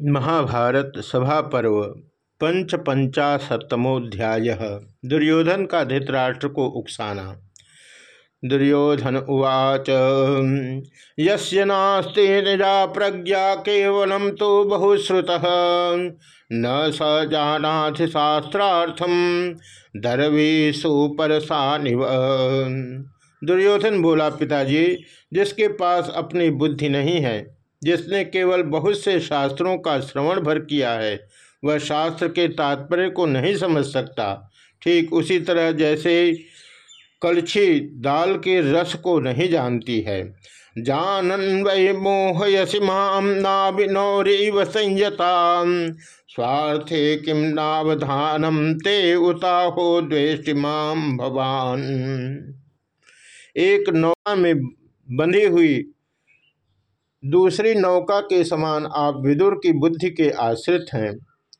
महाभारत सभा पर्व पंच पंचाशतमोध्याय दुर्योधन का धृतराष्ट्र को उकसाना। दुर्योधन उवाच, यस्य नास्ति निजा प्रज्ञा केवलम तो बहुश्रुत। न स जानाति शास्त्रार्थम दरवी सुपरसा निव दुर्योधन बोला, पिताजी, जिसके पास अपनी बुद्धि नहीं है जिसने केवल बहुत से शास्त्रों का श्रवण भर किया है, वह शास्त्र के तात्पर्य को नहीं समझ सकता। ठीक उसी तरह जैसे कलछी दाल के रस को नहीं जानती है। जानन वै मोहयसी माम नाबिनौरीव संयता स्वार्थे किम नावधानम ते उताहो द्वेष्टि माम भवान। एक नौका में बंधी हुई दूसरी नौका के समान आप विदुर की बुद्धि के आश्रित हैं।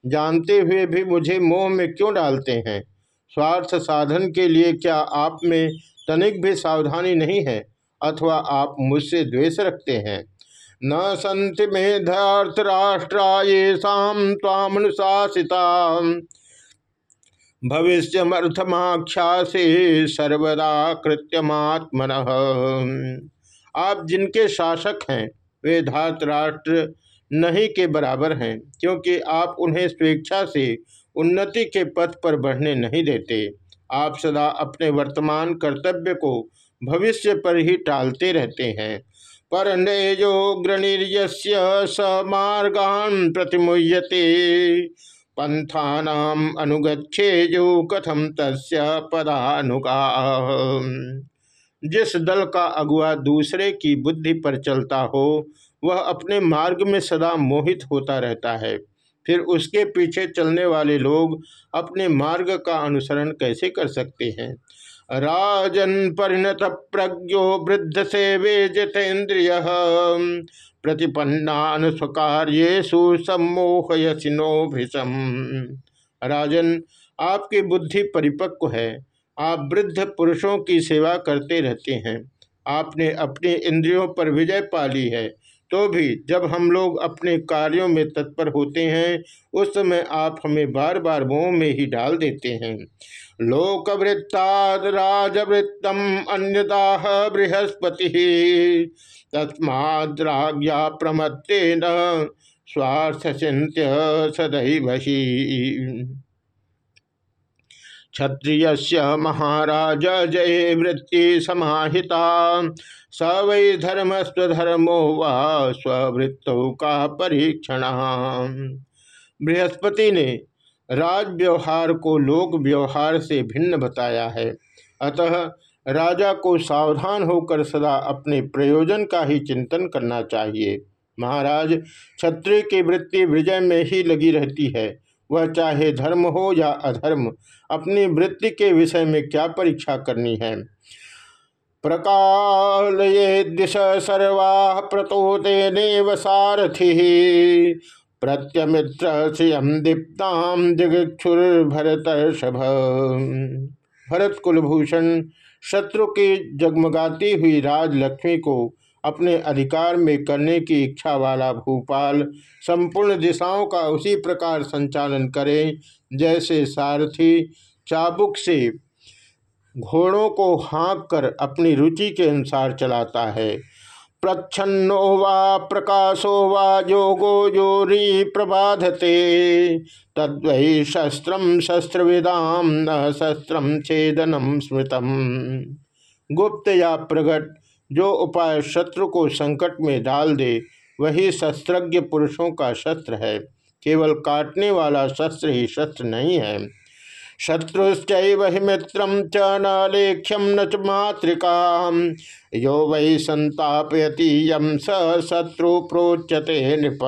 जानते हुए भी मुझे मोह में क्यों डालते हैं? स्वार्थ साधन के लिए क्या आप में तनिक भी सावधानी नहीं है, अथवा आप मुझसे द्वेष रखते हैं? न संति मेधार्थ राष्ट्राएसाम तामनुशासिता भविष्यमर्थमाख्या से सर्वदा कृत्यमात्मन। आप जिनके शासक हैं वे धातराष्ट्र नहीं के बराबर हैं, क्योंकि आप उन्हें स्वेच्छा से उन्नति के पथ पर बढ़ने नहीं देते। आप सदा अपने वर्तमान कर्तव्य को भविष्य पर ही टालते रहते हैं। पर नेजो ग्रणीर्यस्य स मार्गान प्रतिमुयते पंथानाम अनुगछेजो कथम तस्य पदानुगा जिस दल का अगुआ दूसरे की बुद्धि पर चलता हो, वह अपने मार्ग में सदा मोहित होता रहता है। फिर उसके पीछे चलने वाले लोग अपने मार्ग का अनुसरण कैसे कर सकते हैं? राजन परिणत प्रज्ञो वृद्ध से वे जितेन्द्रिय प्रतिपन्ना स्वकार्यु सम्मोहयसिनो भृषम राजन, आपकी बुद्धि परिपक्व है। आप वृद्ध पुरुषों की सेवा करते रहते हैं। आपने अपने इंद्रियों पर विजय पा ली है। तो भी जब हम लोग अपने कार्यों में तत्पर होते हैं, उस समय आप हमें बार बार मोह में ही डाल देते हैं। लोकवृत्ताद राजवृत्तम अन्यदाह बृहस्पति। तस्माद्राज्ञा प्रमत्ते न स्वार्थ चिंत्य सदैव क्षत्रिय महाराज जय वृत्ति समाहिता। स वै धर्म स्वधर्मो व स्ववृत्तों का परीक्षण। बृहस्पति ने राज व्यवहार को लोक व्यवहार से भिन्न बताया है। अतः राजा को सावधान होकर सदा अपने प्रयोजन का ही चिंतन करना चाहिए। महाराज, क्षत्रिय की वृत्ति विजय में ही लगी रहती है। वह चाहे धर्म हो या अधर्म, अपनी वृत्ति के विषय में क्या परीक्षा करनी है? प्रकाल ये दिश सर्वा प्रतोते सारथि। प्रत्यमित्र श्रियम दीप्ताम दिगक्षुर भरत भरत कुलभूषण शत्रु की जगमगाती हुई राजलक्ष्मी को अपने अधिकार में करने की इच्छा वाला भूपाल संपूर्ण दिशाओं का उसी प्रकार संचालन करे, जैसे सारथी चाबुक से घोड़ों को हाँक कर अपनी रुचि के अनुसार चलाता है। प्रच्छन्नो वा प्रकाशो वा योगो जोरी प्रबाधते, तद्वै शस्त्रम शस्त्र विदाम न शस्त्रम छेदनम स्मृतम। गुप्त या प्रगट जो उपाय शत्रु को संकट में डाल दे, वही शस्त्रज्ञ पुरुषों का शस्त्र है। केवल काटने वाला शस्त्र ही शस्त्र नहीं है। शत्रुश्च मित्रम च न लेख्यम न च मातृका यो वै संतापयति यम स शत्रु प्रोच्यते नृप।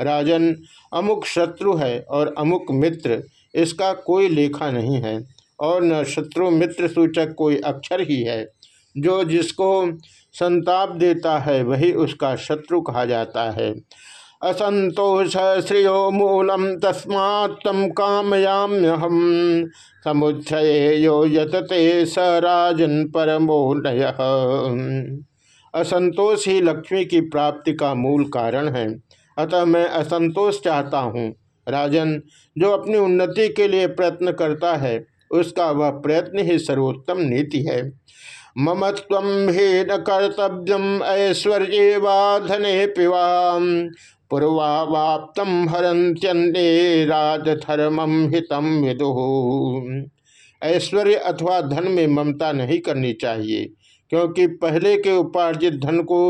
राजन, अमुक शत्रु है और अमुक मित्र, इसका कोई लेखा नहीं है। और न शत्रु मित्र सूचक कोई अक्षर ही है। जो जिसको संताप देता है, वही उसका शत्रु कहा जाता है। असंतोष श्रियो मूलम तस्मा तम कामयाम्यहम समुच्छये यो यतते स राजन परमो नय। असंतोष ही लक्ष्मी की प्राप्ति का मूल कारण है। अतः मैं असंतोष चाहता हूँ। राजन, जो अपनी उन्नति के लिए प्रयत्न करता है, उसका वह प्रयत्न ही सर्वोत्तम नीति है। मम तम हे न कर्तव्यम ऐश्वर्य धने पिवा पूर्वावाप्तम हरंत्यन्ने राजधर्मम हितम विदु ऐश्वर्य अथवा धन में ममता नहीं करनी चाहिए, क्योंकि पहले के उपार्जित धन को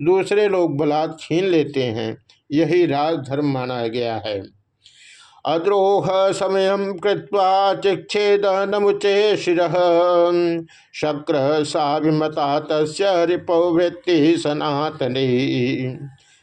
दूसरे लोग बलात् छीन लेते हैं। यही राजधर्म माना गया है। अद्रोह समय कृत्वा चिक्षेद नमुचे शिर शक्र सा विमता तस्वृत्ति सनातनी।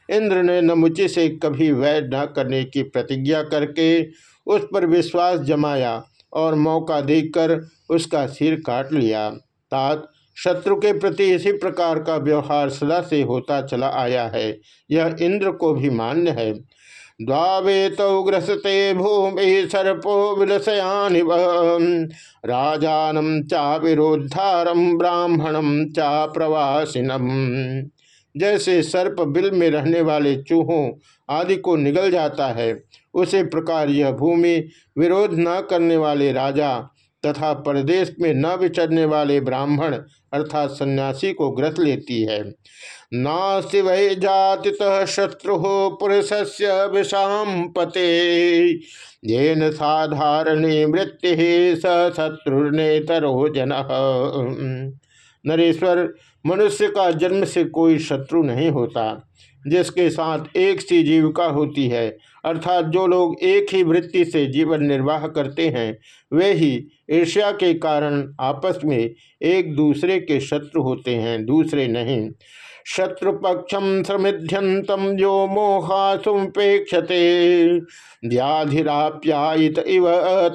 इंद्र ने नमुचि से कभी वैर न करने की प्रतिज्ञा करके उस पर विश्वास जमाया और मौका देखकर उसका सिर काट लिया। तात, शत्रु के प्रति इसी प्रकार का व्यवहार सदा से होता चला आया है। यह इंद्र को भी मान्य है। द्वावेतौ ग्रसते भूमि सर्पो विलसयानि राजानम चा विरोधारम ब्राह्मणम चा प्रवासिनम। जैसे सर्प बिल में रहने वाले चूहों आदि को निगल जाता है, उसी प्रकार यह भूमि विरोध न करने वाले राजा तथा परदेश में न विचरने वाले ब्राह्मण अर्थात सन्यासी को ग्रस लेती है। नास्ति वै जाति शत्रु पुरुष से विषाम पते। ये न साधारणी मृत्यु स शत्रुनेतरो जन। नरेश्वर, मनुष्य का जन्म से कोई शत्रु नहीं होता। जिसके साथ एक सी जीविका होती है, अर्थात जो लोग एक ही वृत्ति से जीवन निर्वाह करते हैं, वे ही ईर्ष्या के कारण आपस में एक दूसरे के शत्रु होते हैं, दूसरे नहीं। शत्रुपक्षम समिध्यंतम जो मोहासुपेक्षते व्याधिराप्यायित इव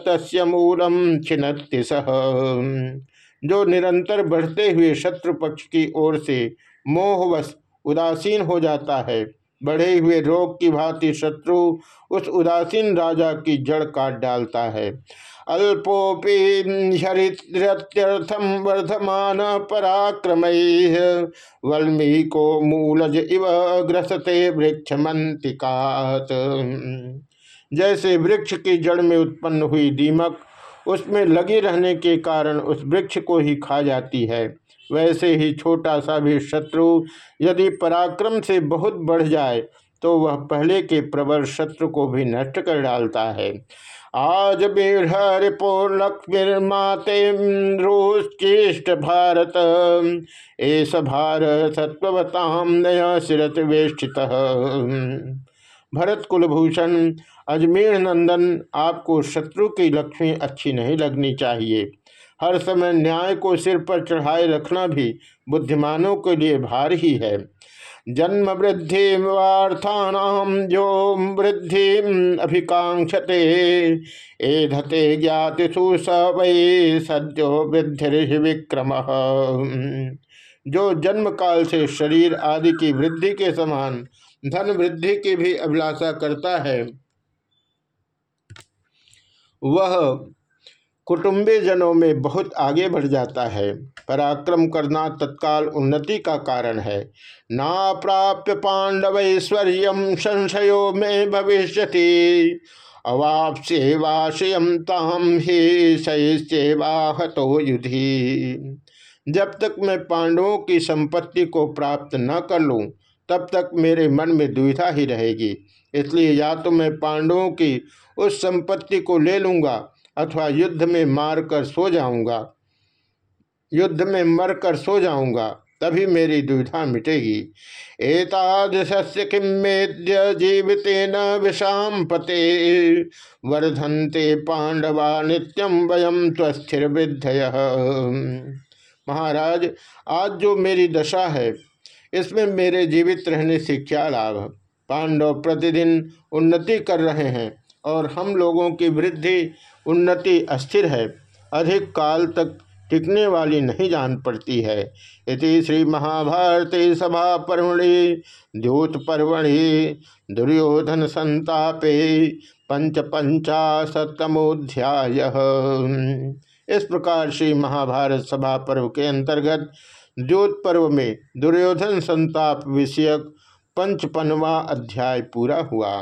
तस्य मूलम छिन्नति सह जो निरंतर बढ़ते हुए शत्रु पक्ष की ओर से मोहवश उदासीन हो जाता है। बढ़े हुए रोग की भांति शत्रु उस उदासीन राजा की जड़ काट डालता है। अल्पोपी वर्धमान पराक्रम वल्मीको मूलज इव ग्रसते वृक्ष मंतिकात जैसे वृक्ष की जड़ में उत्पन्न हुई दीमक, उसमें लगी रहने के कारण उस वृक्ष को ही खा जाती है। वैसे ही छोटा सा भी शत्रु यदि पराक्रम से बहुत बढ़ जाए तो वह पहले के प्रबल शत्रु को भी नष्ट कर डालता है। आज रिपो लक्ष्मीर्माते भारत। एस भारत सत्वताम नया सिरत वेष्टित। भरत कुलभूषण, अजमेर नंदन, आपको शत्रु की लक्ष्मी अच्छी नहीं लगनी चाहिए। हर समय न्याय को सिर पर चढ़ाए रखना भी बुद्धिमानों के लिए भार ही है। जन्म वृद्धि वार्थानाम जो वृद्धि अभिकांक्षते एधते ज्ञातिषु स वै सद्यो वृद्धि विक्रम। जो जन्म काल से शरीर आदि की वृद्धि के समान धन वृद्धि की भी अभिलाषा करता है, वह कुटुंबी जनों में बहुत आगे बढ़ जाता है। पराक्रम करना तत्काल उन्नति का कारण है। ना प्राप्य पांडवैश्वर्य संशयो में भविष्य अवाप अवापसेवाशयम ताम ही सैश्चेवाहतो युधि। जब तक मैं पांडवों की संपत्ति को प्राप्त न कर लूँ, तब तक मेरे मन में दुविधा ही रहेगी। इसलिए या तो मैं पांडवों की उस संपत्ति को ले लूँगा अथवा युद्ध में मार कर सो जाऊँगा, युद्ध में मर कर सो जाऊँगा, तभी मेरी दुविधा मिटेगी। एतादृश्य किमेद्य जीवित न विषाम पते, वर्धनते पांडवा नित्यम वयम स्वस्थिर विधय महाराज, आज जो मेरी दशा है, इसमें मेरे जीवित रहने से क्या लाभ? पांडव प्रतिदिन उन्नति कर रहे हैं और हम लोगों की वृद्धि उन्नति अस्थिर है। अधिक काल तक टिकने वाली नहीं जान पड़ती है। इति श्री महाभारती सभा पर्वणि द्योत पर्वणि दुर्योधन संतापे पंच पंचाशतमोध्याय इस प्रकार श्री महाभारत सभा पर्व के अंतर्गत द्योत पर्व में दुर्योधन संताप विषयक पंचपनवा अध्याय पूरा हुआ।